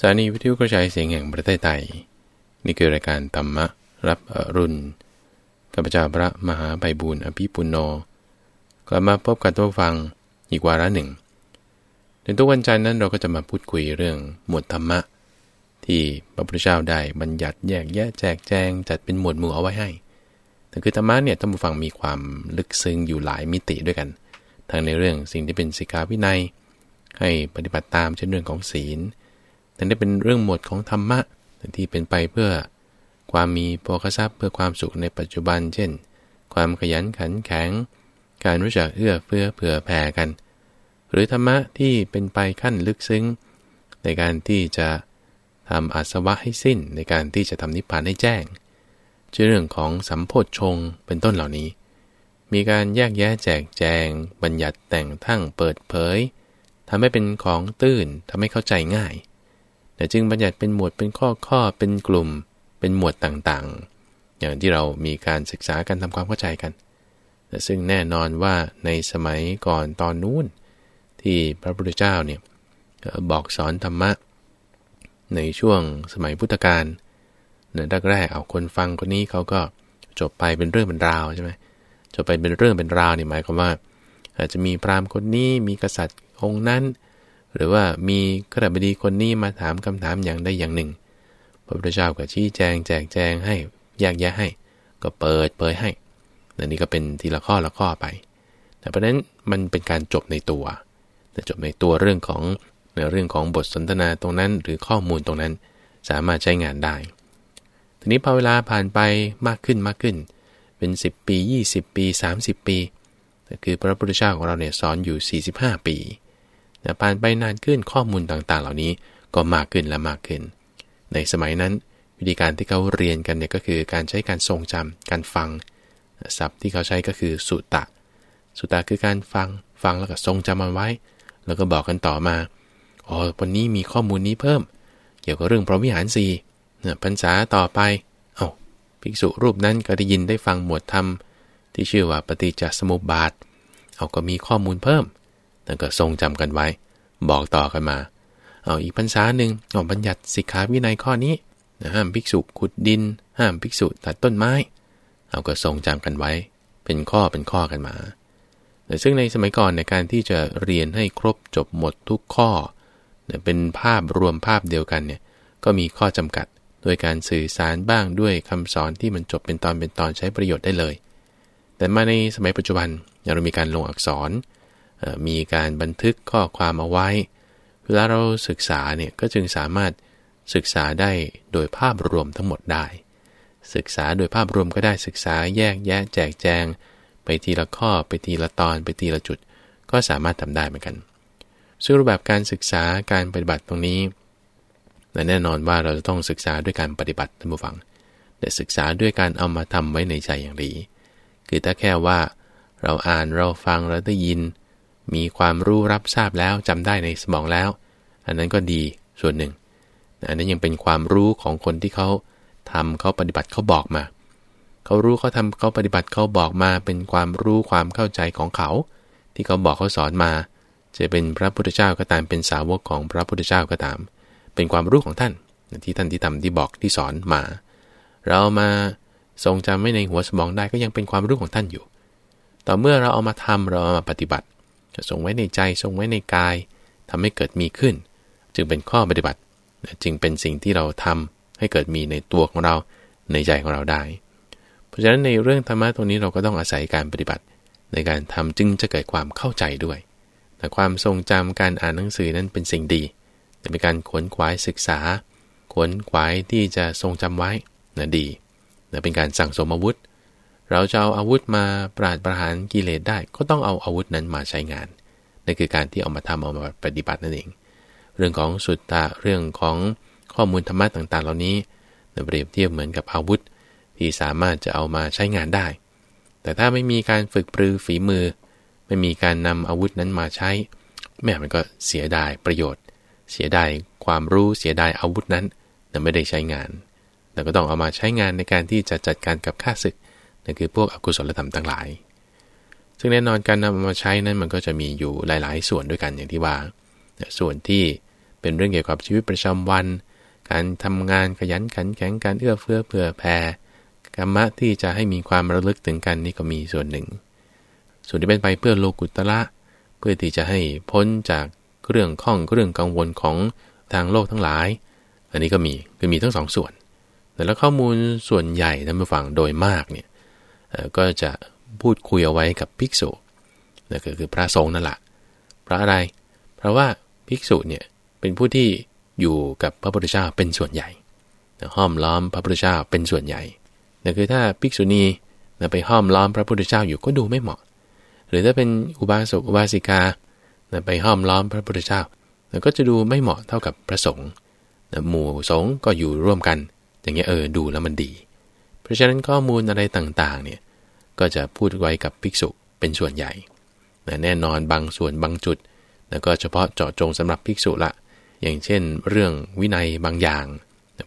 สถานีวิทยุกระจายเสียงแห่งประเทศไทย นี่คือรายการธรรมะรับอรุณกัปจาพระมหาไบบูรอภิปุโนกลับมาพบกันทุกฟังอีกวาระหนึ่ง ในทุกวันจันทร์นั้นเราก็จะมาพูดคุยเรื่องหมวดธรรมะ ที่พระพุทธเจ้าได้บัญญัติแยกแยะแจกแจงจัดเป็นหมวดหมู่เอาไว้ให้แต่คือธรรมะเนี่ยท่านผู้ฟังมีความลึกซึ้งอยู่หลายมิติด้วยกันทั้งในเรื่องสิ่งที่เป็นสิกขาวินัย ให้ปฏิบัติตามเช่นเรื่องของศีล แต่ได้เป็นเรื่องหมวดของธรรมะที่เป็นไปเพื่อความมีโภคทรัพย์เพื่อความสุขในปัจจุบัน เช่น ความขยันขันแข็ง การรู้จักเอื้อเฟื้อเผื่อแผ่กัน หรือธรรมะที่เป็นไปขั้นลึกซึ้ง ในการที่จะทำอาสวะให้สิ้นในการที่จะทำนิพพานให้แจ้งชื่อเรื่องของสัมโพธชงเป็นต้นเหล่านี้ มีการแยกแยะแจกแจง บัญญัติแต่งทั้งเปิดเผยทำให้เป็นของตื้นทำให้เข้าใจง่าย แต่จึงบัญญัติเป็นหมวดเป็นข้อข้อเป็นกลุ่ม เป็นหมวดต่างๆ อย่างที่เรามีการศึกษาการทำความเข้าใจกันแต่ซึ่งแน่นอนว่าในสมัยก่อนตอนนู้น ที่พระพุทธเจ้าเนี่ยบอกสอนธรรมะ ในช่วงสมัยพุทธกาลเนี่ยแรกๆเอาคนฟังคนนี้เขาก็จบไปเป็นเรื่องเป็นราวใช่ไหมจบไปเป็นเรื่องเป็นราวนี่หมายความว่า อาจจะมีพราหมณ์คนนี้มีกษัตริย์องค์นั้น หรือว่ามีขรบดีคนนี้มาถามคำถามอย่างใดอย่างหนึ่ง พระพุทธเจ้าก็ชี้แจงแจกแจงให้แยกแยะให้ ก็เปิดเผยให้นนี่ก็เป็นทีละข้อละข้อไป แต่เพราะนั้นมันเป็นการจบในตัว แต่จบในตัวเรื่องของในเรื่องของบทสนทนาตรงนั้น หรือข้อมูลตรงนั้นสามารถใช้งานได้ ทีนี้พอเวลาผ่านไปมากขึ้นมากขึ้น เป็น 10 ปี 20 ปี 30 ปี คือพระพุทธเจ้าของเราเนี่ยสอนอยู่ 45 ปี แต่ผ่านไปนานขึ้นข้อมูลต่างๆ เหล่านี้ก็มากขึ้นและมากขึ้น ในสมัยนั้นวิธีการที่เขาเรียนกันเนี่ยก็คือการใช้การทรงจำการฟังศัพท์ที่เขาใช้ก็คือสุตะ สุตะคือการฟังฟังแล้วก็ทรงจำมันไว้ แล้วก็บอกกันต่อมาอ๋อวันนี้มีข้อมูลนี้เพิ่ม เกี่ยวกับเรื่องพระวิหารสี่พรรษาต่อไปเอา้าภิกษุรูปนั้นก็ได้ยินได้ฟังหมวดธรรมที่ชื่อว่าปฏิจจสมุปบาทเอาก็มีข้อมูลเพิ่ม แล้วก็ทรงจำกันไว้ บอกต่อกันมา เอาอีกพรรษาหนึ่งออกบัญญัติสิกขาวินัยข้อนี้ห้ามภิกษุขุดดิน ห้ามภิกษุตัดต้นไม้ เอาก็ทรงจำกันไว้ เป็นข้อเป็นข้อกันมา แต่ซึ่งในสมัยก่อนในการที่จะเรียนให้ครบจบหมดทุกข้อเป็นภาพรวมภาพเดียวกันเนี่ยก็มีข้อจำกัดโดยการสื่อสารบ้างด้วยคำสอนที่มันจบเป็นตอนเป็นตอนใช้ประโยชน์ได้เลย แต่มาในสมัยปัจจุบันเรามีการลงอักษร มีการบันทึกข้อความเอาไว้ เวลาเราศึกษาเนี่ยก็จึงสามารถศึกษาได้โดยภาพรวมทั้งหมดได้ ศึกษาโดยภาพรวมก็ได้ศึกษาแยกแยะแจกแจง ไปทีละข้อไปทีละตอนไปทีละจุด ก็สามารถทำได้เหมือนกัน ซึ่งรูปแบบการศึกษาการปฏิบัติตรงนี้แน่นอนว่าเราจะต้องศึกษาด้วยการปฏิบัติท่านผู้ฟัง แต่ศึกษาด้วยการเอามาทำไว้ในใจอย่างดี คือถ้าแค่ว่า เราอ่านเราฟังเราได้ยิน มีความรู้รับทราบแล้วจำได้ในสมองแล้ว อันนั้นก็ดีส่วนหนึ่ง อันนั้นยังเป็นความรู้ของคนที่เขาทำเขาปฏิบัติเขาบอกมา เขารู้เขาทำเขาปฏิบัติเขาบอกมา เป็นความรู้ความเข้าใจของเขา ที่เขาบอกเขาสอนมา จะเป็นพระพุทธเจ้าก็ตามเป็นสาวกของพระพุทธเจ้าก็ตาม เป็นความรู้ของท่านที่ท่านที่ทำที่บอกที่สอนมา เรามาทรงจำไว้ในหัวสมองได้ก็ยังเป็นความรู้ของท่านอยู่ ต่อเมื่อเราเอามาทำเราเอามาปฏิบัติ จะทรงไว้ในใจทรงไว้ในกายทำให้เกิดมีขึ้น จึงเป็นข้อปฏิบัติ จึงเป็นสิ่งที่เราทำให้เกิดมีในตัวของเราในใจของเราได้ เพราะฉะนั้นในเรื่องธรรมะตรงนี้เราก็ต้องอาศัยการปฏิบัติ ในการทำจึงจะเกิดความเข้าใจด้วย แต่ความทรงจำการอ่านหนังสือนั้นเป็นสิ่งดีแต่เป็นการขวนขวายศึกษา ขวนขวายที่จะทรงจำไว้นะดีนะเป็นการสั่งสมอาวุธ เราจะเอาอาวุธมาปราดประหารกิเลสได้ ก็ต้องเอาอาวุธนั้นมาใช้งาน นั่นคือการที่เอามาทำเอามาปฏิบัตินั่นเอง เรื่องของสุตตะเรื่องของข้อมูลธรรมะต่างๆ เหล่านี้เปรียบเทียบเหมือนกับอาวุธ ที่สามารถจะเอามาใช้งานได้ แต่ถ้าไม่มีการฝึกปรือฝีมือ ไม่มีการนำอาวุธนั้นมาใช้ แม่มันก็เสียดายประโยชน์ เสียดายความรู้เสียดายอาวุธนั้นแต่ไม่ได้ใช้งาน แต่ก็ต้องเอามาใช้งานในการที่จะจัดการกับข้าศึก นั่นคือพวกอกุศลธรรมทั้งหลาย ซึ่งแน่นอนการนำมาใช้นั้นมันก็จะมีอยู่หลาย ๆ ส่วนด้วยกันอย่างที่ว่า ส่วนที่เป็นเรื่องเกี่ยวกับชีวิตประจำวัน การทำงานขยันขันแข็งการเอื้อเฟื้อเผื่อแผ่กรรมะที่จะให้มีความระลึกถึงกันนี่ก็มีส่วนหนึ่ง ส่วนที่เป็นไปเพื่อโลกุตละ เพื่อที่จะให้พ้นจากเรื่องข้องเรื่องกังวลของทางโลกทั้งหลาย อันนี้ก็มีคือมีทั้งสองส่วน แต่แล้วข้อมูลส่วนใหญ่ท่านผู้ฟังโดยมากเนี่ย ก็จะพูดคุยเอาไว้กับภิกษุนั่นก็คือพระสงฆ์นั่นแหละเพราะอะไร เพราะว่าภิกษุเนี่ยเป็นผู้ที่อยู่กับพระพุทธเจ้าเป็นส่วนใหญ่ห้อมล้อมพระพุทธเจ้าเป็นส่วนใหญ่นั่นคือถ้าภิกษุณีไปห้อมล้อมพระพุทธเจ้าอยู่ก็ดูไม่เหมาะ หรือถ้าเป็นอุบาสกอุบาสิกาไปห้อมล้อมพระพุทธเจ้าก็จะดูไม่เหมาะเท่ากับพระสงฆ์หมู่สงฆ์ก็อยู่ร่วมกัน อย่างเงี้ยเออดูแล้วมันดี ราะฉะนั้นข้อมูลอะไรต่างๆเนี่ยก็จะพูดไว้กับภิกษุเป็นส่วนใหญ่แน่นอนบางส่วนบางจุดแล้วก็เฉพาะเจาะจงสำหรับภิกษุละ อย่างเช่น เรื่องวินัยบางอย่าง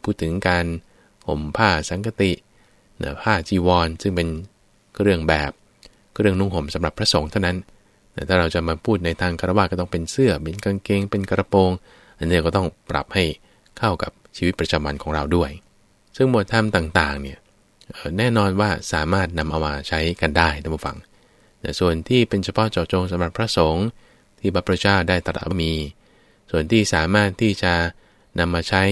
พูดถึงการห่มผ้าสังกติผ้าจีวร ซึ่งเป็นเรื่องแบบเรื่องนุ่งห่มสำหรับพระสงฆ์เท่านั้นแต่ถ้าเราจะมาพูดในทางคารวะก็ต้องเป็นเสื้อเป็นกางเกง เป็นกระโปรง อันนี้ก็ต้องปรับให้เข้ากับชีวิตประจำวันของเราด้วย ซึ่งหมวดธรรมต่างๆเนี่ย แน่นอนว่าสามารถนำเอามาใช้กันได้ท่านผู้ฟังแต่ส่วนที่เป็นเฉพาะเจาะจงสำหรับพระสงฆ์ที่พระพุทธเจ้าได้ตรัสมี ส่วนที่สามารถที่จะนำมาใช้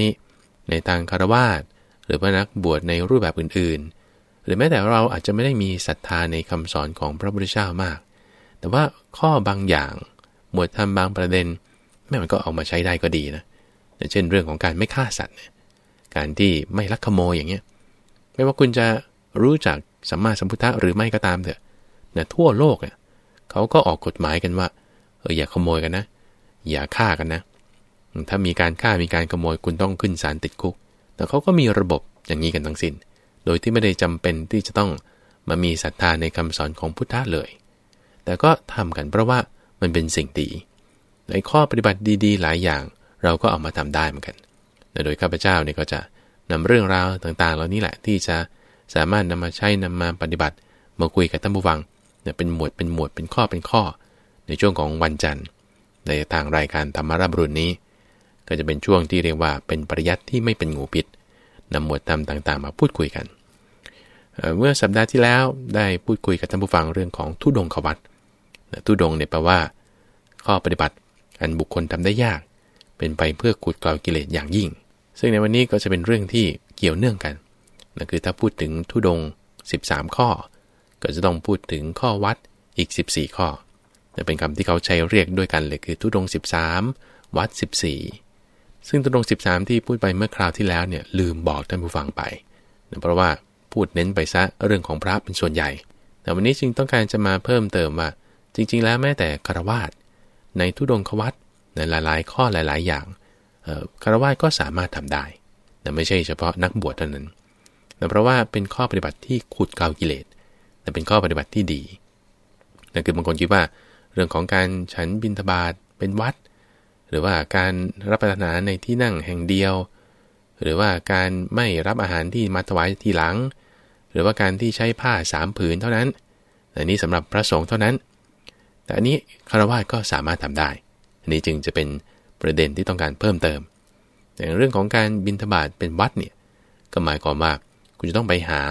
ในทางคารวาสหรือพระนักบวชในรูปแบบอื่นๆ หรือแม้แต่เราอาจจะไม่ได้มีศรัทธาในคำสอนของพระพุทธเจ้ามาก แต่ว่าข้อบางอย่างหมวดธรรมบางประเด็นแม่มันก็เอามาใช้ได้ก็ดีนะเช่นเรื่องของการไม่ฆ่าสัตว์การที่ไม่ลักขโมยอย่างเงี้ย ไม่ว่าคุณจะรู้จักสัมมาสัมพุทธะหรือไม่ก็ตามเถอะนะทั่วโลกเนี่ยเขาก็ออกกฎหมายกันว่าเอออย่าขโมยกันนะ อย่าฆ่ากันนะ ถ้ามีการฆ่ามีการขโมยคุณต้องขึ้นศาลติดคุก แต่เขาก็มีระบบอย่างนี้กันทั้งสิน้น โดยที่ไม่ได้จำเป็นที่จะต้องมามีศรัทธาในคำสอนของพุทธะเลย แต่ก็ทำกันเพราะว่ามันเป็นสิ่งดีในข้อปฏิบัติดีๆ หลายอย่าง เราก็เอามาทำได้เหมือนกัน โดยข้าพเจ้าเนี่ยก็จะ นำเรื่องราวต่างๆ เหล่านี้แหละที่จะสามารถนำมาใช้นำมาปฏิบัติมาคุยกับท่านผู้ฟังเนี่ยเป็นหมวดเป็นหมวดเป็นข้อเป็นข้อ ในช่วงของวันจันทร์ ในทางรายการธรรมารับรุนนี้ ก็จะเป็นช่วงที่เรียกว่าเป็นปริยัติที่ไม่เป็นงูพิษนำหมวดธรรมต่างๆ มาพูดคุยกันเมื่อสัปดาห์ที่แล้วได้พูดคุยกับท่านผู้ฟังเรื่องของทุดงขวัตทุดงเนี่ยแปลว่า ข้อปฏิบัติอันบุคคลทำได้ยาก เป็นไปเพื่อขุดกลาวกิเลสอย่างยิ่ง ซึ่งในวันนี้ก็จะเป็นเรื่องที่เกี่ยวเนื่องกันนั่นคือถ้าพูดถึงทุดง 13 ข้อ ก็จะต้องพูดถึงข้อวัดอีก 14 ข้อจะเป็นคำที่เขาใช้เรียกด้วยกันเลยคือทุดง 13 วัด 14 ซึ่งทุดง 13 ที่พูดไปเมื่อคราวที่แล้วเนี่ยลืมบอกท่านผู้ฟังไป เพราะว่าพูดเน้นไปซะเรื่องของพระเป็นส่วนใหญ่ แต่วันนี้จึงต้องการจะมาเพิ่มเติมว่า จริง ๆ แล้วแม้แต่คารวาสในทุดงควัดในหลาย ๆ ข้อหลาย ๆ อย่าง คารวาสก็สามารถทำได้แต่ไม่ใช่เฉพาะนักบวชเท่านั้นแต่เพราะว่าเป็นข้อปฏิบัติที่ขุดเกากิเลสแต่เป็นข้อปฏิบัติที่ดีนั่นคือบางคนคิดว่า เรื่องของการฉันบินทบาทเป็นวัด หรือว่าการรับประทานอาหารในที่นั่งแห่งเดียว หรือว่าการไม่รับอาหารที่มาถวายทีหลัง หรือว่าการที่ใช้ผ้าสามผืนเท่านั้นอันนี้สำหรับพระสงฆ์เท่านั้น แต่อันนี้คารวะก็สามารถทำได้ อันนี้จึงจะเป็น ประเด็นที่ต้องการเพิ่มเติม อย่างเรื่องของการบินทบาทเป็นวัดเนี่ยก็หมายความว่าคุณจะต้องไปหา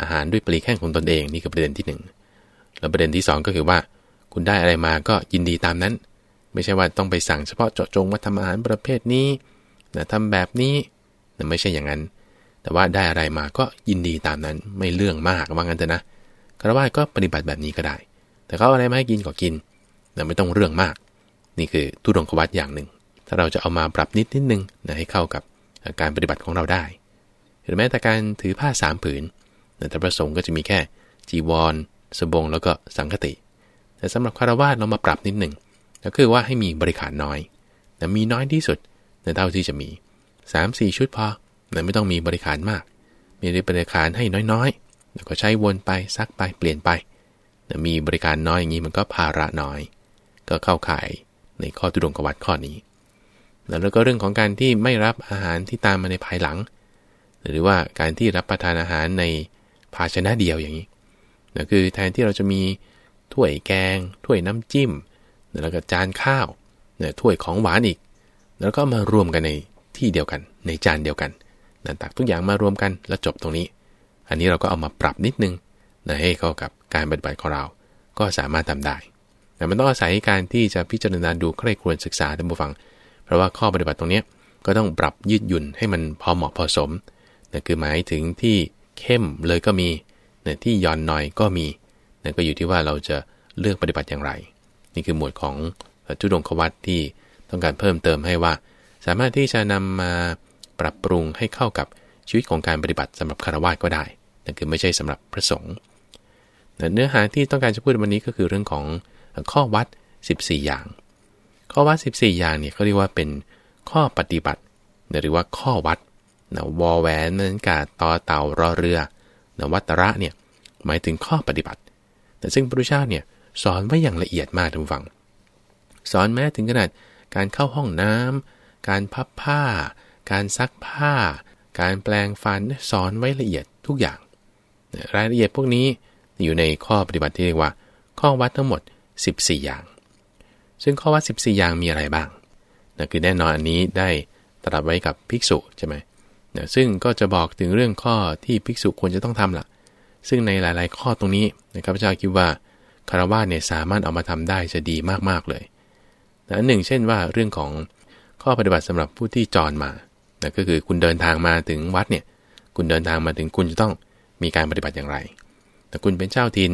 อาหารด้วยปลีแข้งของตนเองนี่คือประเด็นที่ 1 แล้วประเด็นที่ 2 ก็คือว่า คุณได้อะไรมาก็ยินดีตามนั้น ไม่ใช่ว่าต้องไปสั่งเฉพาะเจาะจงว่าทำอาหารประเภทนี้นะทำแบบนี้นะไม่ใช่อย่างนั้น แต่ว่าได้อะไรมาก็ยินดีตามนั้นไม่เรื่องมากว่างั้นเถอะนะคารวะก็ปฏิบัติแบบนี้ก็ได้ แต่เขาอะไรมาให้กินก็กินนะไม่ต้องเรื่องมาก นี่คือทุดงควัตอย่างหนึ่ง ถ้าเราจะเอามาปรับนิดนิดนึงนะให้เข้ากับการปฏิบัติของเราได้ หรือแม้แต่การถือผ้าสามผืนแต่พระสงฆ์ก็จะมีแค่ จีวรสบงแล้วก็สังคติ แต่สำหรับคารวะเรามาปรับนิดหนึ่งก็คือว่าให้มีบริขารน้อยแต่มีน้อยที่สุดในเท่าที่จะมี 3-4 ชุดพอแต่ไม่ต้องมีบริขารมาก มีบริขารให้น้อยๆ แล้วก็ใช้วนไปซักไปเปลี่ยนไปแต่มีบริการน้อยอย่างนี้มันก็ภาระน้อย ก็เข้าข่าย ในข้อตุดงกวัดข้อนี้ แล้วก็เรื่องของการที่ไม่รับอาหารที่ตามมาในภายหลัง หรือว่าการที่รับประทานอาหารในภาชนะเดียวอย่างนี้นะคือแทนที่เราจะมีถ้วยแกง ถ้วยน้ำจิ้ม แล้วก็จานข้าวนะถ้วยของหวานอีก แล้วก็มารวมกันในที่เดียวกัน ในจานเดียวกันนะตักทุกอย่างมารวมกันแล้วจบตรงนี้ อันนี้เราก็เอามาปรับนิดนึงนะให้เข้ากับการปฏิบัติของเรา ก็สามารถทำได้ แต่มันต้องอาศัยการที่จะพิจารณาดูใคร่ควรศึกษาท่านผู้ฟัง เพราะว่าข้อปฏิบัติตรงนี้ก็ต้องปรับยืดหยุ่นให้มันพอเหมาะพอสมนะคือหมายถึงที่เข้มเลยก็มีนะที่ย่อนหน่อยก็มีนะก็อยู่ที่ว่าเราจะเลือกปฏิบัติอย่างไร นี่คือหมวดของจุดงควัตที่ต้องการเพิ่มเติมให้ว่า สามารถที่จะนำมาปรับปรุงให้เข้ากับชีวิตของการปฏิบัติสำหรับคารวะก็ได้นั่นคือไม่ใช่สำหรับพระสงฆ์เนื้อหาที่ต้องการจะพูดวันนี้ก็คือเรื่องของ ข้อวัด 14 อย่าง ข้อวัด 14 อย่างเนี่ยเขาเรียกว่าเป็นข้อปฏิบัติ หรือว่าข้อวัดนะวอแหวนนั้นกาต่อเต่ารอเรือนะวัตระเนี่ยหมายถึงข้อปฏิบัติ แต่ซึ่งพระพุทธเจ้าเนี่ยสอนไว้อย่างละเอียดมากทุกฝังสอนแม้ถึงขนาดการเข้าห้องน้ำการพับผ้า การซักผ้า การแปลงฟันสอนไว้ละเอียดทุกอย่าง รายละเอียดพวกนี้อยู่ในข้อปฏิบัติที่เรียกว่า ข้อวัดทั้งหมด 14 อย่าง ซึ่งข้อวัด 14 อย่างมีอะไรบ้างนะคือแน่นอนอันนี้ได้ตรัสไว้กับภิกษุใช่ไหมนะซึ่งก็จะบอกถึงเรื่องข้อที่ภิกษุควรจะต้องทำละ่ะ ซึ่งในหลาย ๆ ข้อตรงนี้นะครับพระเจ้าคิดว่าคารวะเนี่ยสามารถเอามาทำได้จะดีมาก ๆ เลยนะหนึ่งเช่นว่าเรื่องของข้อปฏิบัติสำหรับผู้ที่จรมานะก็คือคุณเดินทางมาถึงวัดเนี่ย คุณเดินทางมาถึงคุณจะต้องมีการปฏิบัติอย่างไร แต่คุณเป็นเจ้าทิน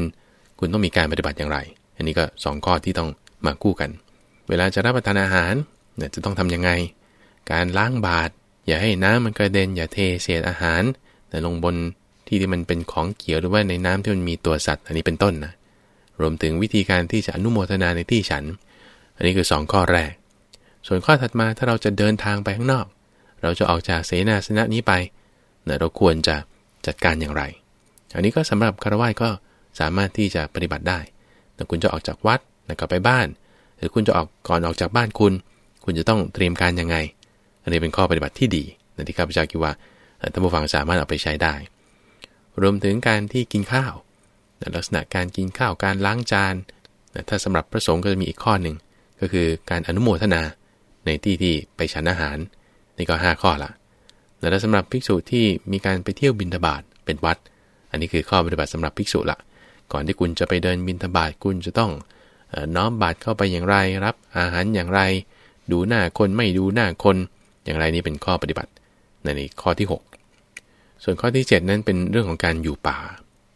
คุณต้องมีการปฏิบัติอย่างไร อันนี้ก็ 2 ข้อที่ต้องมาคู่กัน เวลาจะรับประทานอาหารเนี่ยจะต้องทํำยังไง การล้างบาตรอย่าให้น้ำมันกระเด็น อย่าเทเศษอาหาร แต่ลงบนที่ที่มันเป็นของเขียวหรือว่าในน้ำที่มันมีตัวสัตว์ อันนี้เป็นต้นนะรวมถึงวิธีการที่จะอนุโมทนาในที่ฉัน อันนี้คือ 2 ข้อแรก ส่วนข้อถัดมาถ้าเราจะเดินทางไปข้างนอก เราจะออกจากเสนาสนะนี้ไปเราควรจะจัดการอย่างไร อันนี้ก็สำหรับคารวะก็สามารถที่จะปฏิบัติได้ แต่คุณจะออกจากวัดแล้วก็ไปบ้าน หรือคุณจะออกก่อนออกจากบ้านคุณ คุณจะต้องเตรียมการยังไง อันนี้เป็นข้อปฏิบัติที่ดีนะที่ข้าพเจ้าคิดว่าท่านผู้ฟังสามารถเอาไปใช้ได้ รวมถึงการที่กินข้าวลักษณะการกินข้าวการล้างจานถ้าสำหรับพระสงฆ์ก็จะมีอีกข้อหนึ่งก็คือการอนุโมทนาในที่ที่ไปฉันอาหารนี่ก็ 5 ข้อละแล้วสำหรับภิกษุที่มีการไปเที่ยวบินทบาทเป็นวัด อันนี้คือข้อปฏิบัติสำหรับภิกษุละ ก่อนที่คุณจะไปเดินบินทบาทคุณจะต้องน้อมบาตรเข้าไปอย่างไรรับอาหารอย่างไร ดูหน้าคนไม่ดูหน้าคนอย่างไรนี่เป็นข้อปฏิบัติในข้อที่ 6 ส่วนข้อที่ 7 นั้นเป็นเรื่องของการอยู่ป่า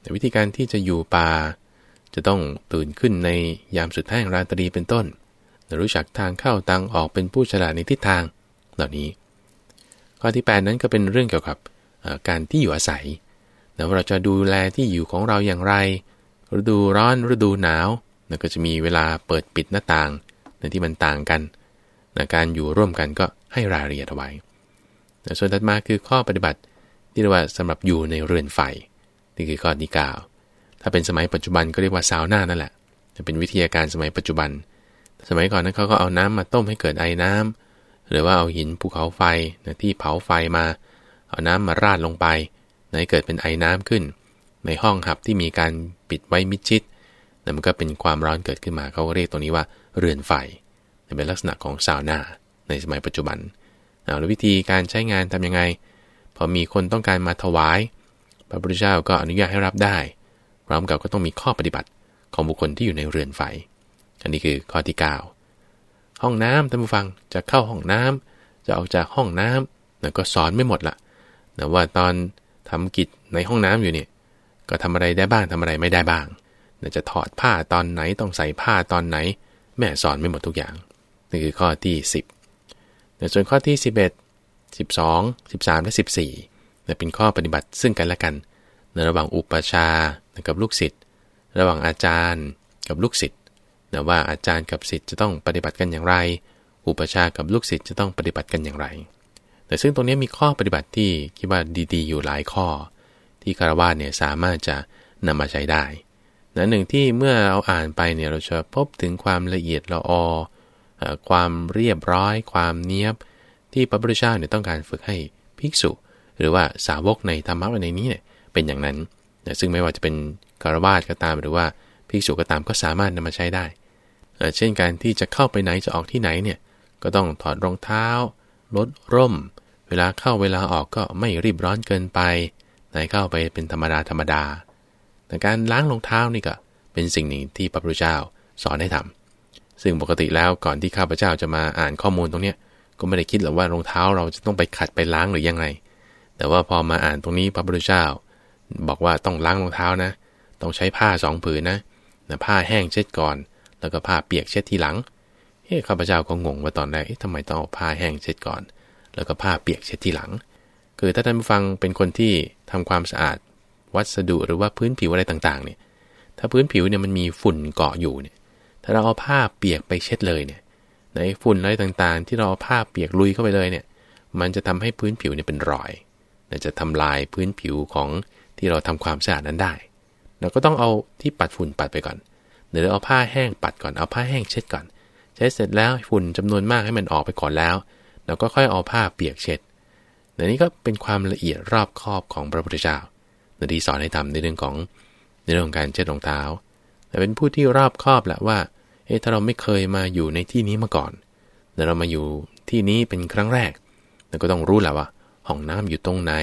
แต่วิธีการที่จะอยู่ป่า จะต้องตื่นขึ้นในยามสุดท้ายของราตรีเป็นต้น รู้จักทางเข้าทางออกเป็นผู้ฉลาดในทิศทางเหล่านี้ ข้อที่ 8 นั้นก็เป็นเรื่องเกี่ยวกับการที่อยู่อาศัยแต่ว่าเราจะดูแลที่อยู่ของเราอย่างไร ฤดูร้อนฤดูหนาวแล้วก็จะมีเวลาเปิดปิดหน้าต่างในที่มันต่างกันนะการอยู่ร่วมกันก็ให้รายละเอียดเอาไว้ส่วนถัดมาคือข้อปฏิบัติที่เรียกว่าสำหรับอยู่ในเรือนไฟนี่คือข้อที่เก้าถ้าเป็นสมัยปัจจุบันก็เรียกว่าซาวน่านั่นแหละจะเป็นวิทยาการสมัยปัจจุบัน สมัยก่อนนั้นเขาก็เอาน้ำมาต้มให้เกิดไอ้น้ำหรือว่าเอาหินภูเขาไฟนะที่เผาไฟมา เอาน้ำมาราดลงไปให้เกิดเป็นไอ้น้ำขึ้น ในห้องหับที่มีการปิดไว้มิดชิดนั่นมันก็เป็นความร้อนเกิดขึ้นมาเขาเรียกตรงนี้ว่าเรือนไฟเป็นลักษณะของซาวน่าในสมัยปัจจุบันแล้ววิธีการใช้งานทํำยังไง พอมีคนต้องการมาถวาย พระพุทธเจ้าก็อนุญาตให้รับได้ พร้อมกับก็ต้องมีข้อปฏิบัติของบุคคลที่อยู่ในเรือนไฟ อันนี้คือข้อที่ 9 ห้องน้ำท่านผู้ฟังจะเข้าห้องน้ำจะออกจากห้องน้ำแล้วก็สอนไม่หมดละนะว่าตอนทำกิจในห้องน้ำอยู่เนี่ย ก็ทำอะไรได้บ้างทำอะไรไม่ได้บ้างจะถอดผ้าตอนไหนต้องใส่ผ้าตอนไหน แม่สอนไม่หมดทุกอย่างนี่คือข้อที่ 10แต่ส่วนข้อที่ 11 12 13 และ14เป็นข้อปฏิบัติซึ่งกันและกันในระหว่างอุปชากับลูกศิษย์ระหว่างอาจารย์กับลูกศิษย์นะว่าอาจารย์กับศิษย์จะต้องปฏิบัติกันอย่างไร อุปชากับลูกศิษย์จะต้องปฏิบัติกันอย่างไร แต่ซึ่งตรงนี้มีข้อปฏิบัติที่คิดว่าดี ๆ อยู่หลายข้อ ที่คารวะเนี่ยสามารถจะนำมาใช้ได้นะหนึ่งที่เมื่อเราอ่านไปเนี่ยเราจะพบถึงความละเอียดละออความเรียบร้อย ความเนียบ ที่พระพุทธเจ้าเนี่ยต้องการฝึกให้ภิกษุ หรือว่าสาวกในธรรมะในนี้เนี่ยเป็นอย่างนั้นซึ่งไม่ว่าจะเป็นคารวาสก็ตามหรือว่าภิกษุก็ตามก็สามารถนำมาใช้ได้ เช่นการที่จะเข้าไปไหนจะออกที่ไหนเนี่ยก็ต้องถอดรองเท้า ลดร่ม เวลาเข้าเวลาออกก็ไม่รีบร้อนเกินไป ไหนเข้าไปเป็นธรรมดาธรรมดา แต่การล้างรองเท้านี่ก็เป็นสิ่งหนึ่งที่พระพุทธเจ้าสอนให้ทำซึ่งปกติแล้วก่อนที่ข้าพเจ้าจะมาอ่านข้อมูลตรงเนี้ยก็ไม่ได้คิดหรอกว่ารองเท้าเราจะต้องไปขัดไปล้างหรือยังไง แต่ว่าพอมาอ่านตรงนี้พระพุทธเจ้า บอกว่าต้องล้างรองเท้านะ ต้องใช้ผ้าสองผืนนะนะผ้าแห้งเช็ดก่อน แล้วก็ผ้าเปียกเช็ดทีหลังเฮ้ข้าพเจ้าก็งงว่าตอนแรกทำไมต้องเอาผ้าแห้งเช็ดก่อน แล้วก็ผ้าเปียกเช็ดทีหลัง คือถ้าท่านผู้ฟังเป็นคนที่ ทำความสะอาด วัสดุหรือว่าพื้นผิวอะไรต่างๆเนี่ยถ้าพื้นผิวเนี่ยมันมีฝุ่นเกาะอยู่เนี่ยถ้าเราเอาผ้าเปียกไปเช็ดเลยเนี่ยในฝุ่นอะไรต่างๆ ที่เราเอาผ้าเปียกลุยเข้าไปเลยเนี่ยมันจะทำให้พื้นผิวเนี่ยเป็นรอยจะทำลายพื้นผิวของที่เราทำความสะอาดนั้นได้เราก็ต้องเอาที่ปัดฝุ่นปัดไปก่อนหรือเอาผ้าแห้งปัดก่อนเอาผ้าแห้งเช็ดก่อน ใช้เสร็จแล้วฝุ่นจำนวนมากให้มันออกไปก่อนแล้ว เราก็ค่อยเอาผ้าเปียกเช็ด นนี้ก็เป็นความละเอียดรอบคอบของพระพุทธเจ้าในที่สอนให้ทำในเรื่องของในเรื่องของการเช็ดรองเท้า แต่เป็นผู้ที่รอบคอบแหละว่า เอ๊ะถ้าเราไม่เคยมาอยู่ในที่นี้มาก่อนแต่เรามาอยู่ที่นี้เป็นครั้งแรกเราก็ต้องรู้แหละว่า ห้องน้ำอยู่ตรงไหน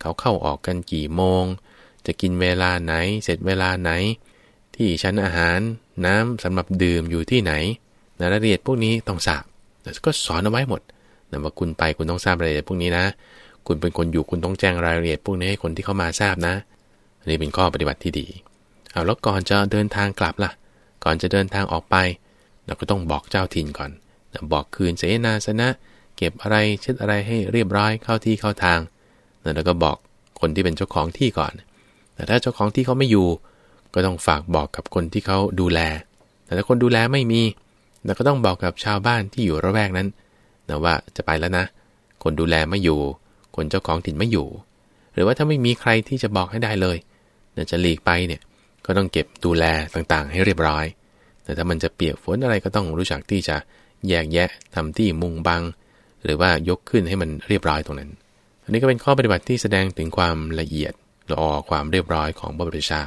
เขาเข้าออกกันกี่โมง จะกินเวลาไหน เสร็จเวลาไหน ที่ชั้นอาหารน้ำสำหรับดื่มอยู่ที่ไหนรายละเอียดพวกนี้ต้องทราบแต่ก็สอนเอาไว้หมด แต่ว่าคุณไปคุณต้องทราบรายละเอียดพวกนี้นะ คุณเป็นคนอยู่คุณต้องแจ้งรายละเอียดพวกนี้ให้คนที่เข้ามาทราบนะอันนี้เป็นข้อปฏิบัติที่ดีเอาแล้วก่อนจะเดินทางกลับล่ะ ก่อนจะเดินทางออกไปเราก็ต้องบอกเจ้าถิ่นก่อนบอกคืนเสนาสนะ เก็บอะไรเช็ดอะไรให้เรียบร้อยเข้าที่เข้าทาง แล้วก็บอกคนที่เป็นเจ้าของที่ก่อน แต่ถ้าเจ้าของที่เขาไม่อยู่ ก็ต้องฝากบอกกับคนที่เขาดูแล แต่ถ้าคนดูแลไม่มีเราก็ต้องบอกกับชาวบ้านที่อยู่ระแวกนั้น นะว่าจะไปแล้วนะ คนดูแลไม่อยู่ คนเจ้าของถิ่นไม่อยู่ หรือว่าถ้าไม่มีใครที่จะบอกให้ได้เลยจะหลีกไปเนี่ยก็ต้องเก็บดูแลต่างๆ ให้เรียบร้อย แต่ถ้ามันจะเปียกฝนอะไรก็ต้องรู้จักที่จะแยกแยะทำที่มุงบัง หรือว่ายกขึ้นให้มันเรียบร้อยตรงนั้น อันนี้ก็เป็นข้อปฏิบัติที่แสดงถึงความละเอียดละออความเรียบร้อยของพระพุทธเจ้า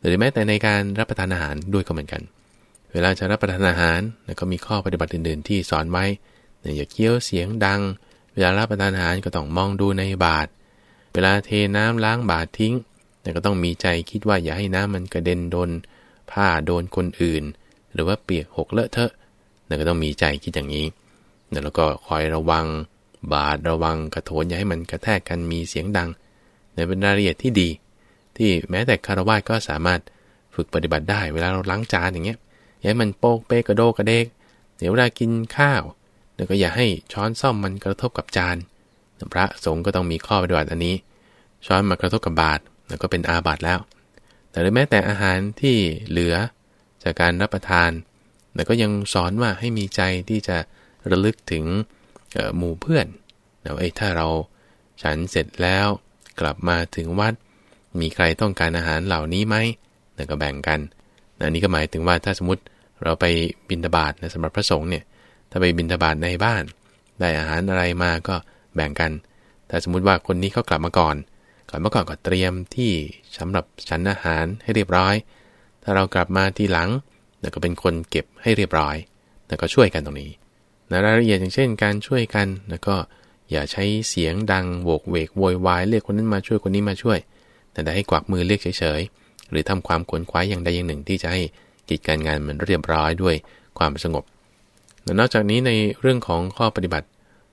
หรือแม้แต่ในการรับประทานอาหารด้วยก็เหมือนกัน เวลาจะรับประทานอาหารก็มีข้อปฏิบัติอื่นๆที่สอนไว้ อย่าเคี้ยวเสียงดัง เวลารับประทานอาหารก็ต้องมองดูในบาตรเวลาเทน้ำล้างบาตรทิ้ง แต่ก็ต้องมีใจคิดว่าอย่าให้น้ำมันกระเด็นโดน ผ้าโดนคนอื่น หรือว่าเปียกหกเลอะเทอะแต่ก็ต้องมีใจคิดอย่างนี้แล้วก็คอยระวังบาดระวังกระโถนอย่าให้มันกระแทกกันมีเสียงดังในเป็นรายละเอียดที่ดี ที่แม้แต่คารวะก็สามารถฝึกปฏิบัติได้เวลาเราล้างจานอย่างเงี้ยอย่าให้มันโปกเปกระโดกระเดกเดี๋ยวเวลากินข้าว แล้วก็อย่าให้ช้อนซ่อมมันกระทบกับจานพระสงฆ์ก็ต้องมีข้อปฏิบัติอันนี้ ช้อนมากระทบกับบาตรแล้วก็เป็นอาบัตแล้ว แต่หรือแม้แต่อาหารที่เหลือจากการรับประทาน แล้วก็ยังสอนว่าให้มีใจที่จะระลึกถึงหมู่เพื่อนนะไอ้ถ้าเราฉันเสร็จแล้วกลับมาถึงวัด มีใครต้องการอาหารเหล่านี้ไหมแล้วก็แบ่งกันอันนี้ก็หมายถึงว่าถ้าสมมติเราไปบินทบาทนะสำหรับพระสงฆ์เนี่ย ถ้าไปบินทบาทในบ้าน ได้อาหารอะไรมาก็แบ่งกัน ถ้าสมมุติว่าคนนี้เขากลับมาก่อนก่อนมื่อก่อนก็เตรียมที่สำหรับชั้นอาหารให้เรียบร้อย ถ้าเรากลับมาทีหลังเราก็เป็นคนเก็บให้เรียบร้อยแล้วก็ช่วยกันตรงนี้ในรายละเอียดอย่างเช่น การช่วยกันแล้วก็อย่าใช้เสียงดังโวกเวกโวยวายเรียกคนนั้นมาช่วยคนนี้มาช่วย แต่ได้ให้กวักมือเรียกเฉยๆหรือทำความขวนขวายอย่างใดอย่างหนึ่งที่จะให้กิจการงานมันเรียบร้อยด้วยความสงบ นอกจากนี้ในเรื่องของข้อปฏิบัติ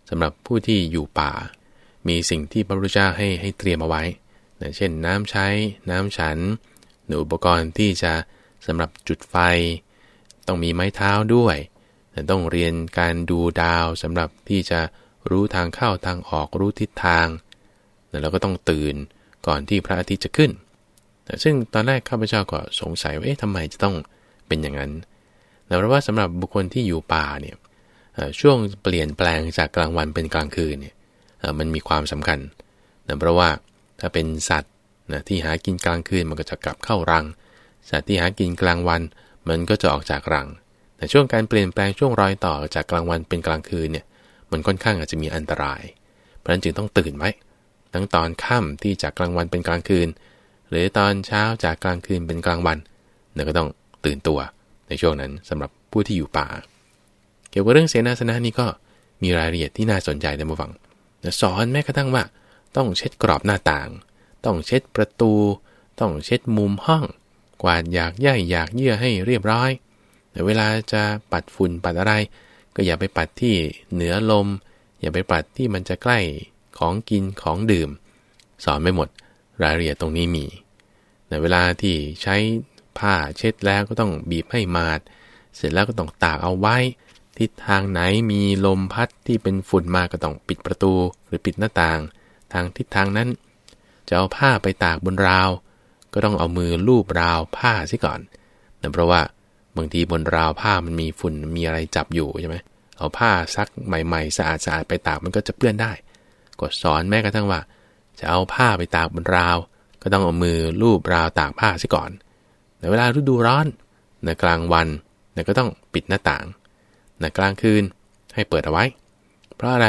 สำหรับผู้ที่อยู่ป่า มีสิ่งที่พระพุทธเจ้าให้ให้เตรียมเอาไว้เช่น น้ำใช้ น้ำฉันหรืออุปกรณ์ที่จะสำหรับจุดไฟ ต้องมีไม้เท้าด้วยต้องเรียนการดูดาวสำหรับที่จะรู้ทางเข้าทางออกรู้ทิศทางแล้วก็ต้องตื่นก่อนที่พระอาทิตย์จะขึ้น ซึ่งตอนแรกข้าพเจ้าก็สงสัยว่าเอ๊ะทำไมจะต้องเป็นอย่างนั้น แต่เพราะว่าสำหรับบุคคลที่อยู่ป่าเนี่ยช่วงเปลี่ยนแปลงจากกลางวันเป็นกลางคืนเนี่ยมันมีความสำคัญนะเพราะว่าถ้าเป็นสัตว์นะที่หากินกลางคืนมันก็จะกลับเข้ารัง สัตว์ที่หากินกลางวัน มันก็จะออกจากรัง แต่ช่วงการเปลี่ยนแปลงช่วงรอยต่อจากกลางวันเป็นกลางคืนเนี่ยมันค่อนข้างอาจจะมีอันตราย เพราะฉะนั้นจึงต้องตื่นไว้ทั้งตอนค่ำที่จากกลางวันเป็นกลางคืน หรือตอนเช้าจากกลางคืนเป็นกลางวันเราก็ต้องตื่นตัว ในช่วงนั้นสำหรับผู้ที่อยู่ป่า เกี่ยวกับเรื่องเสนาสนะนี่ก็มีรายละเอียดที่น่าสนใจในมาฟังสอนแม้กระทั่งว่า ต้องเช็ดกรอบหน้าต่าง ต้องเช็ดประตู ต้องเช็ดมุมห้อง กวาดอยากย่ายอยากเยื่อให้เรียบร้อยแต่เวลาจะปัดฝุ่นปัดอะไร ก็อย่าไปปัดที่เหนือลม อย่าไปปัดที่มันจะใกล้ของกินของดื่ม สอนไม่หมดรายละเอียดตรงนี้มีในเวลาที่ใช้ ผ้าเช็ดแล้วก็ต้องบีบให้มาด เสร็จแล้วก็ต้องตากเอาไว้ ทิศทางไหนมีลมพัดที่เป็นฝุ่นมาก็ต้องปิดประตูหรือปิดหน้าต่าง ทางทิศทางนั้น จะเอาผ้าไปตากบนราว ก็ต้องเอามือลูบราวผ้าซิก่อนนั่นเพราะว่าบางทีบนราวผ้ามันมีฝุ่นมีอะไรจับอยู่ใช่ไหมเอาผ้าซักใหม่ๆสะอาดๆไปตากมันก็จะเปื้อนได้ก็สอนแม้กระทั่งว่า จะเอาผ้าไปตากบนราว ก็ต้องเอามือลูบราวตากผ้าซิก่อน ในเวลาฤดูร้อนในกลางวันเนก็ต้องปิดหน้าต่างในกลางคืนให้เปิดเอาไว้ เพราะอะไร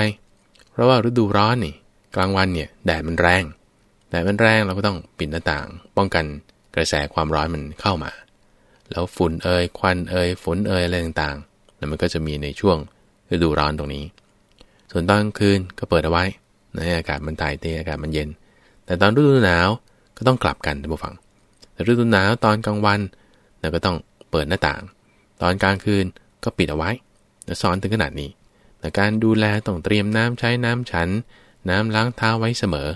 เพราะว่าฤดูร้อนนี่กลางวันเนี่ยแดดมันแรงแดดมันแรงเราก็ต้องปิดหน้าต่าง ป้องกันกระแสความร้อนมันเข้ามา แล้วฝุ่นเอ่ยควันเอ่ยฝนเอ่ยอะไรต่างๆแล้วมันก็จะมีในช่วงฤดูร้อนตรงนี้ ส่วนตอนกลางคืนก็เปิดเอาไว้ในอากาศมันถ่ายเทอากาศมันเย็น แต่ตอนฤดูหนาวก็ต้องกลับกันท่านผู้ฟัง ฤดูหนาวตอนกลางวันเราก็ต้องเปิดหน้าต่าง ตอนกลางคืนก็ปิดเอาไว้สอนถึงขนาดนี้แต่การดูแลต้องเตรียมน้ำใช้น้ำฉัน น้ำล้างเท้าไว้เสมอ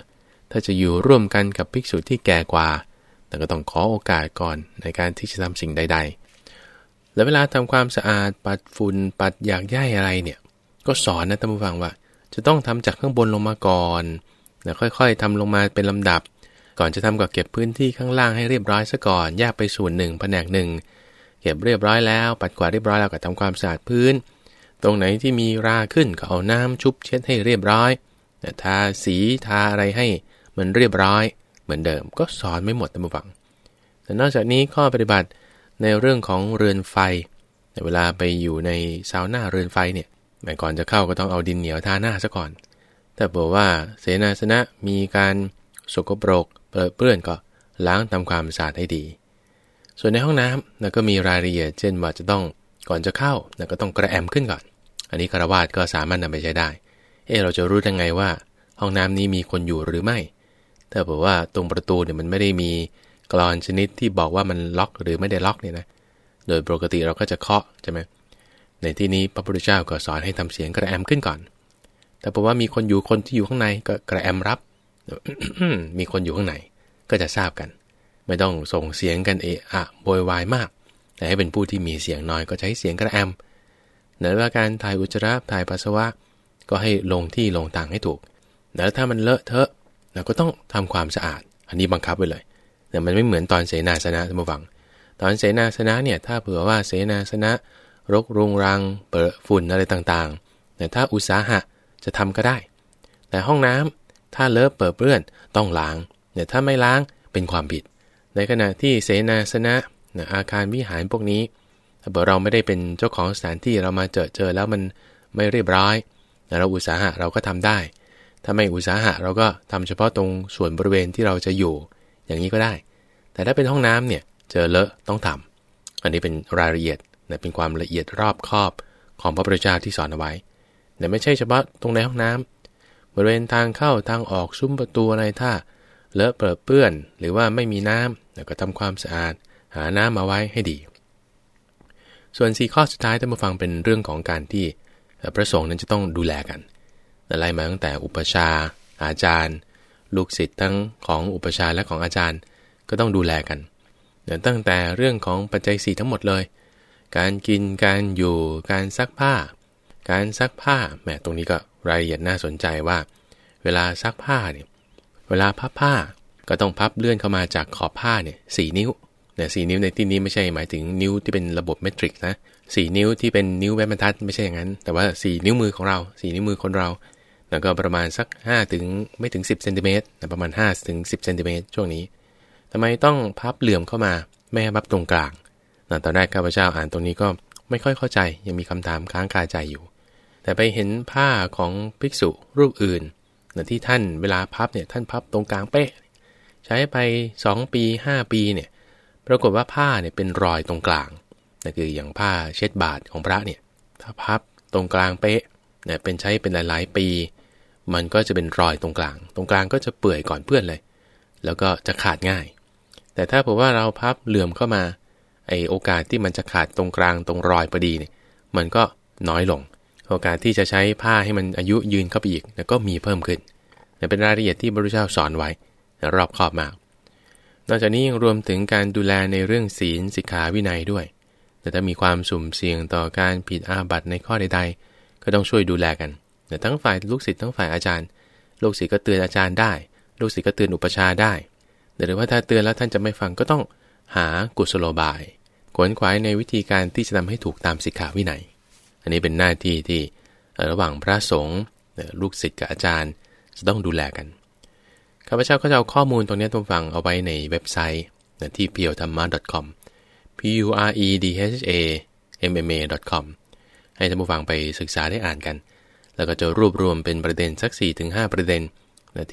ถ้าจะอยู่ร่วมกันกับภิกษุที่แก่กว่าแต่ก็ต้องขอโอกาสก่อนในการที่จะทำสิ่งใด ๆ แล้วเวลาทำความสะอาดปัดฝุ่นปัดอยากย่ายอะไรเนี่ย ก็สอนนะท่านผู้ฟังว่า จะต้องทำจากข้างบนลงมาก่อนแล้วค่อยๆทำลงมาเป็นลำดับ ก่อนจะทำก็เก็บพื้นที่ข้างล่างให้เรียบร้อยซะก่อนแยกไปส่วนหนึ่งแผนกหนึ่งเก็บเรียบร้อยแล้ว ปัดกวาดเรียบร้อยแล้วก็ทำความสะอาดพื้น ตรงไหนที่มีราขึ้นก็เอาน้ำชุบเช็ดให้เรียบร้อยทาสีทาอะไรให้มันเรียบร้อย เหมือนเดิมก็สอนไม่หมดตั้งฟัง แต่นอกจากนี้ข้อปฏิบัติในเรื่องของเรือนไฟเวลาไปอยู่ในซาวน่าเรือนไฟเนี่ยแม่ก่อนจะเข้าก็ต้องเอาดินเหนียวทาหน้าซะก่อน แต่บอกว่าเสนาสนะมีการ สกปรกเปื้อนเปื้อนก็ล้างทำความสะอาดให้ดี ส่วนในห้องน้ำนะก็มีรายละเอียดเช่นว่าจะต้องก่อนจะเข้านะก็ต้องกระแอมขึ้นก่อน อันนี้คารวาสก็สามารถนำไปใช้ได้ เออเราจะรู้ยังไงว่า ห้องน้ำนี้มีคนอยู่หรือไม่ ถ้าบอกว่าตรงประตูเนี่ยมันไม่ได้มีกรอนชนิดที่บอกว่ามันล็อกหรือไม่ได้ล็อกเนี่ยนะ โดยปกติเราก็จะเคาะใช่ไหมในที่นี้พระพุทธเจ้าก็สอนให้ทำเสียงกระแอมขึ้นก่อน แต่บอกว่ามีคนอยู่คนที่อยู่ข้างในก็กระแอมรับ มีคนอยู่ข้างในก็จะทราบกัน ไม่ต้องส่งเสียงกันเอะอะโวยวายมาก แต่ให้เป็นผู้ที่มีเสียงน้อยก็ใช้เสียงกระแอมในเวลาการถ่ายอุจจาระถ่ายปัสสาวะ ก็ให้ลงที่ลงต่างให้ถูกแล้วถ้ามันเลอะเทอะเราก็ต้องทำความสะอาด อันนี้บังคับไว้เลยแต่มันไม่เหมือนตอนเสนาสนะสมบัง ตอนเสนาสนะเนี่ยถ้าเผื่อว่าเสนาสนะรกรุงรัง เปิดฝุ่นอะไรต่างๆแต่ถ้าอุตสาหะจะทำก็ได้ แต่ห้องน้ำ ถ้าเลอะเปิดเปื้อนต้องล้างเนี่ยถ้าไม่ล้างเป็นความผิด ในขณะที่เสนาสนะนะอาคารวิหารพวกนี้ ถ้าเราไม่ได้เป็นเจ้าของสถานที่เรามาเจอเจอแล้วมันไม่เรียบร้อยเราอุตสาหะเราก็ทำได้ ถ้าไม่อุตสาหะเราก็ทำเฉพาะตรงส่วนบริเวณที่เราจะอยู่ อย่างนี้ก็ได้ แต่ถ้าเป็นห้องน้ำเนี่ยเจอเลอะต้องทำอันนี้เป็นรายละเอียดนะเป็นความละเอียดรอบคอบของพระพุทธเจ้าที่สอนเอาไว้แต่ไม่ใช่เฉพาะตรงในห้องน้ำ บริเวณทางเข้าทางออกซุ้มประตูอะไรถ้าเลอะเปื้อเปื้อน หรือว่าไม่มีน้ำแล้วก็ทำความสะอาด หาน้ำมาไว้ให้ดี ส่วนสี่ข้อสุดท้ายท่านผู้ฟังเป็นเรื่องของการที่พระสงฆ์นั้นจะต้องดูแลกันไล่มาตั้งแต่อุปชา อาจารย์ ลูกศิษย์ทั้งของอุปชาและของอาจารย์ก็ต้องดูแลกันตั้งแต่เรื่องของปัจจัยสี่ทั้งหมดเลย การกินการอยู่การซักผ้า การซักผ้าแหมตรงนี้ก็รายละเอียดน่าสนใจว่า เวลาซักผ้าเนี่ยเวลาพับผ้าก็ต้องพับเลื่อนเข้ามาจากขอบผ้าเนี่ยสนิ้วเนี่ยสนิ้วในที่นี้ไม่ใช่หมายถึงนิ้วที่เป็นระบบเมตริกนะสี่นิ้วที่เป็นนิ้วแม่บรรทัดไม่ใช่อย่างนั้น แต่ว่า 4 นิ้วมือของเรา 4 นิ้วมือคนเรา แล้วก็ประมาณสัก5ถึงไม่ถึง 10เซนติเมตรประมาณ5ถึง10เซนติเมตรช่วงนี้ทำไมต้องพับเหลื่อมเข้ามาไม่ให้พับตรงกลางตอนแรกข้าพเจ้าอ่านตรงนี้ก็ไม่ค่อยเข้าใจ ยังมีคำถามค้างคาใจอยู่ แต่ไปเห็นผ้าของภิกษุรูปอื่นนะที่ท่านเวลาพับเนี่ยท่านพับตรงกลางเป๊ะ ใช้ไป 2 ปี 5 ปีเนี่ยปรากฏว่าผ้าเนี่ยเป็นรอยตรงกลางนั่นคืออย่างผ้าเช็ดบาทของพระเนี่ยถ้าพับตรงกลางเป๊ะเนี่ยเป็นใช้เป็นหลายๆปี มันก็จะเป็นรอยตรงกลาง ตรงกลางก็จะเปื่อยก่อนเพื่อนเลย แล้วก็จะขาดง่าย แต่ถ้าผมว่าเราพับเหลื่อมเข้ามาไอโอกาสที่มันจะขาดตรงกลางตรงรอยพอดีเนี่ยมันก็น้อยลง โอกาสที่จะใช้ผ้าให้มันอายุยืนเข้าไปอีกก็มีเพิ่มขึ้นแต่เป็นรายละเอียดที่พระพุทธเจ้าสอนไว้รอบคอบมาก นอกจากนี้ยังรวมถึงการดูแลในเรื่องศีลสิกขาวินัยด้วย แต่ถ้ามีความสุ่มเสี่ยงต่อการผิดอาบัติในข้อใด ๆ ก็ต้องช่วยดูแลกันแต่ทั้งฝ่ายลูกศิษย์ทั้งฝ่ายอาจารย์ ลูกศิษย์ก็เตือนอาจารย์ได้ ลูกศิษย์ก็เตือนอุปชาได้หรือว่าถ้าเตือนแล้วท่านจะไม่ฟังก็ต้องหากุศโลบายขวนขวายในวิธีการที่จะทำให้ถูกตามสิกขาวินัย นนี้เป็นหน้าที่ที่ระหว่างพระสงฆ์ลูกศิษย์กับอาจารย์ จะต้องดูแลกันข้าพเจ้าก็จะเอาข้อมูลตรงนี้ทุกฟังเอาไว้ในเว็บไซต์ที่ p i o t h a m m a com p u r e d h a m m a com ให้ท่านผู้ฟังไปศึกษาได้อ่านกัน แล้วก็จะรวบรวมเป็นประเด็นสัก 4-5 ประเด็น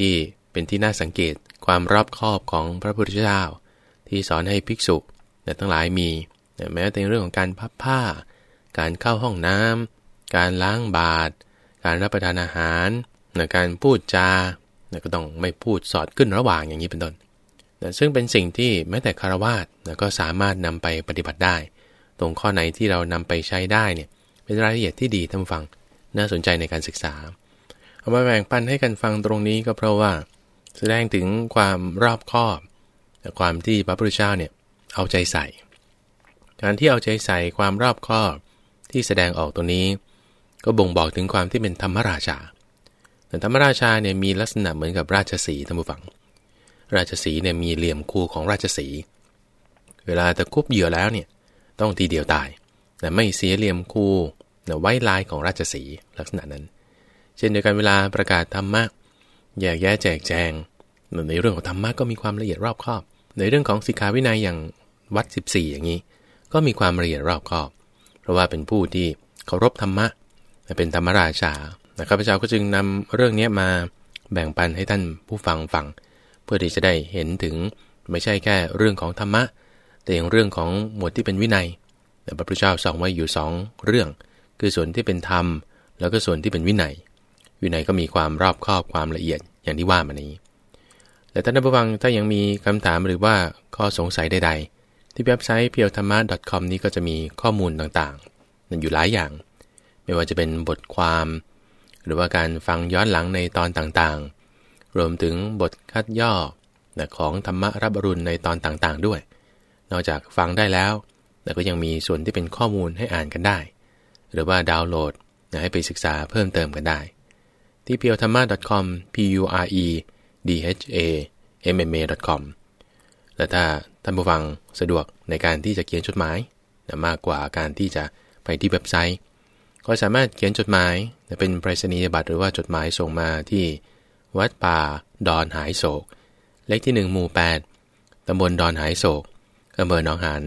ที่เป็นที่น่าสังเกตความรอบคอบของพระพุทธเจ้า ที่สอนให้ภิกษุทั้งหลายมีแม้แต่เรื่องของการพับผ้า การเข้าห้องน้ำการล้างบาตรการรับประทานอาหารนะการพูดจานะก็ต้องไม่พูดสอดขึ้นระหว่างอย่างนี้เป็นต้นนะซึ่งเป็นสิ่งที่แม้แต่คารวาสนะก็สามารถนำไปปฏิบัติได้ ตรงข้อไหนที่เรานำไปใช้ได้เนี่ยเป็นรายละเอียดที่ดีท่านฟัง น่าสนใจในการศึกษา เอามาแบ่งปันให้กันฟังตรงนี้ก็เพราะว่า แสดงถึงความรอบคอบความที่พระพุทธเจ้าเนี่ยเอาใจใส่ การที่เอาใจใส่ความรอบคอบ ที่แสดงออกตรงนี้ ก็บ่งบอกถึงความที่เป็นธรรมราชาแต่ธรรมราชาเนี่ยมีลักษณะเหมือนกับราชสีท่านผู้ฟัง ราชสีเนี่ยมีเหลี่ยมคู่ของราชสีเวลาตะคุบเหยื่อแล้วเนี่ยต้องทีเดียวตาย แต่ไม่เสียเหลี่ยมคู่ไว้ลายของราชสีลักษณะนั้น เช่นเดียวกันเวลาประกาศธรรมะแยกแยะแจกแจงในเรื่องของธรรมะก็มีความละเอียดรอบคอบ ในเรื่องของสิกขาวินัยอย่างวัด 14 อย่างนี้ ก็มีความละเอียดรอบคอบ เพราะว่าเป็นผู้ที่เคารพธรรมะ เป็นธรรมราชานะข้าพเจ้าก็จึงนำเรื่องนี้มาแบ่งปันให้ท่านผู้ฟังฟัง เพื่อที่จะได้เห็นถึงไม่ใช่แค่เรื่องของธรรมะ แต่ยังเรื่องของหมวดที่เป็นวินัยแต่พระพุทธเจ้าสองไว้อยู่สองเรื่อง คือส่วนที่เป็นธรรม แล้วก็ส่วนที่เป็นวินัย วินัยก็มีความรอบคอบความละเอียดอย่างที่ว่ามานี้ แต่ท่านผู้ฟังถ้ายังมีคำถามหรือว่าข้อสงสัยใดๆ ที่เว็บไซต์ p i o t h a m m a com นี้ก็จะมีข้อมูลต่างๆนั่นอยู่หลายอย่าง ไม่ว่าจะเป็นบทความ หรือว่าการฟังย้อนหลังในตอนต่างๆ รวมถึงบทคัดย่อของธรรมะรับรุณในตอนต่างๆด้วย นอกจากฟังได้แล้วแต่ก็ยังมีส่วนที่เป็นข้อมูลให้อ่านกันได้ หรือว่าดาวน์โหลดให้ไปศึกษาเพิ่มเติมกันได้ ที่ p u r e t h a m m a com p u r e d h a m m a com และถ้า ท่านผู้ฟังสะดวกในการที่จะเขียนจดหมายมากกว่าการที่จะไปที่เว็บไซต์ ก็สามารถเขียนจดหมายเป็นไปรษณียบัตรหรือว่าจดหมายส่งมาที่ วัดป่าดอนหายโศก เลขที่ 1 หมู่ 8 ตำบลดอนหายโศกอำเภอหนองหาน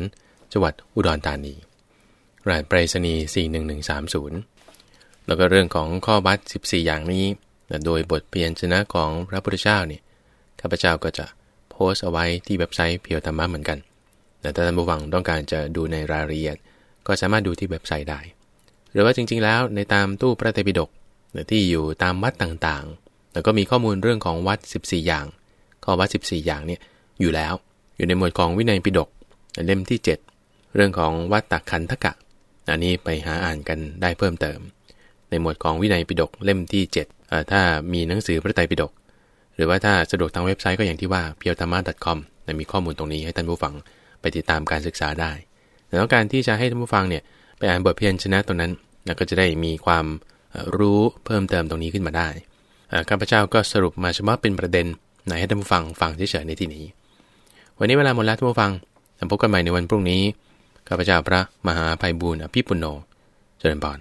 จังหวัดอุดรธานีรหัสไปรษณีย์41130 แล้วก็เรื่องของข้อบัตร14 อย่างนี้โดยบทเพียนชนะของพระพุทธเจ้าเนี่ยข้าพเจ้าก็จะ พสต์เอาไว้ที่เว็บไซต์เพียวธรรมะเหมือนกัน แต่ถ้าท่านผู้ฟังต้องการจะดูในรายละเอียด ก็สามารถดูที่เว็บไซต์ได้ หรือว่าจริง ๆ แล้วในตามตู้พระไตรปิฎกที่อยู่ตามวัดต่างๆ แล้วก็มีข้อมูลเรื่องของวัด 14 อย่าง ข้อวัด 14 อย่างเนี่ยอยู่แล้ว อยู่ในหมวดของวินัยปิฎกเล่มที่ 7 เรื่องของวัดตักขันทกะ อันนี้ไปหาอ่านกันได้เพิ่มเติม ในหมวดของวินัยปิฎกเล่มที่7ถ้ามีหนังสือพระไตรปิฎก รือว่าถ้าสะดวกทางเว็บไซต์ก็อย่างที่ว่า p i o t a m a com มีข้อมูลตรงนี้ให้ท่านผู้ฟังไปติดตามการศึกษาได้แล้วการที่จะให้ท่านผู้ฟังเนี่ยไปอ่านบทเพียรชนะตรงนั้นก็จะได้มีความรู้เพิ่มเติมตรงนี้ขึ้นมาได้ข้าพเจ้าก็สรุปมาเฉพาะเป็นประเด็นไหนให้ท่านผู้ฟังฟังเฉยๆในที่นี้ วันนี้เวลาหมดแล้วท่านผู้ฟังพบกันใหม่ในวันพรุ่งนี้ข้าพเจ้าพระมหาภัยบูร์อภิปุโนเจริญพร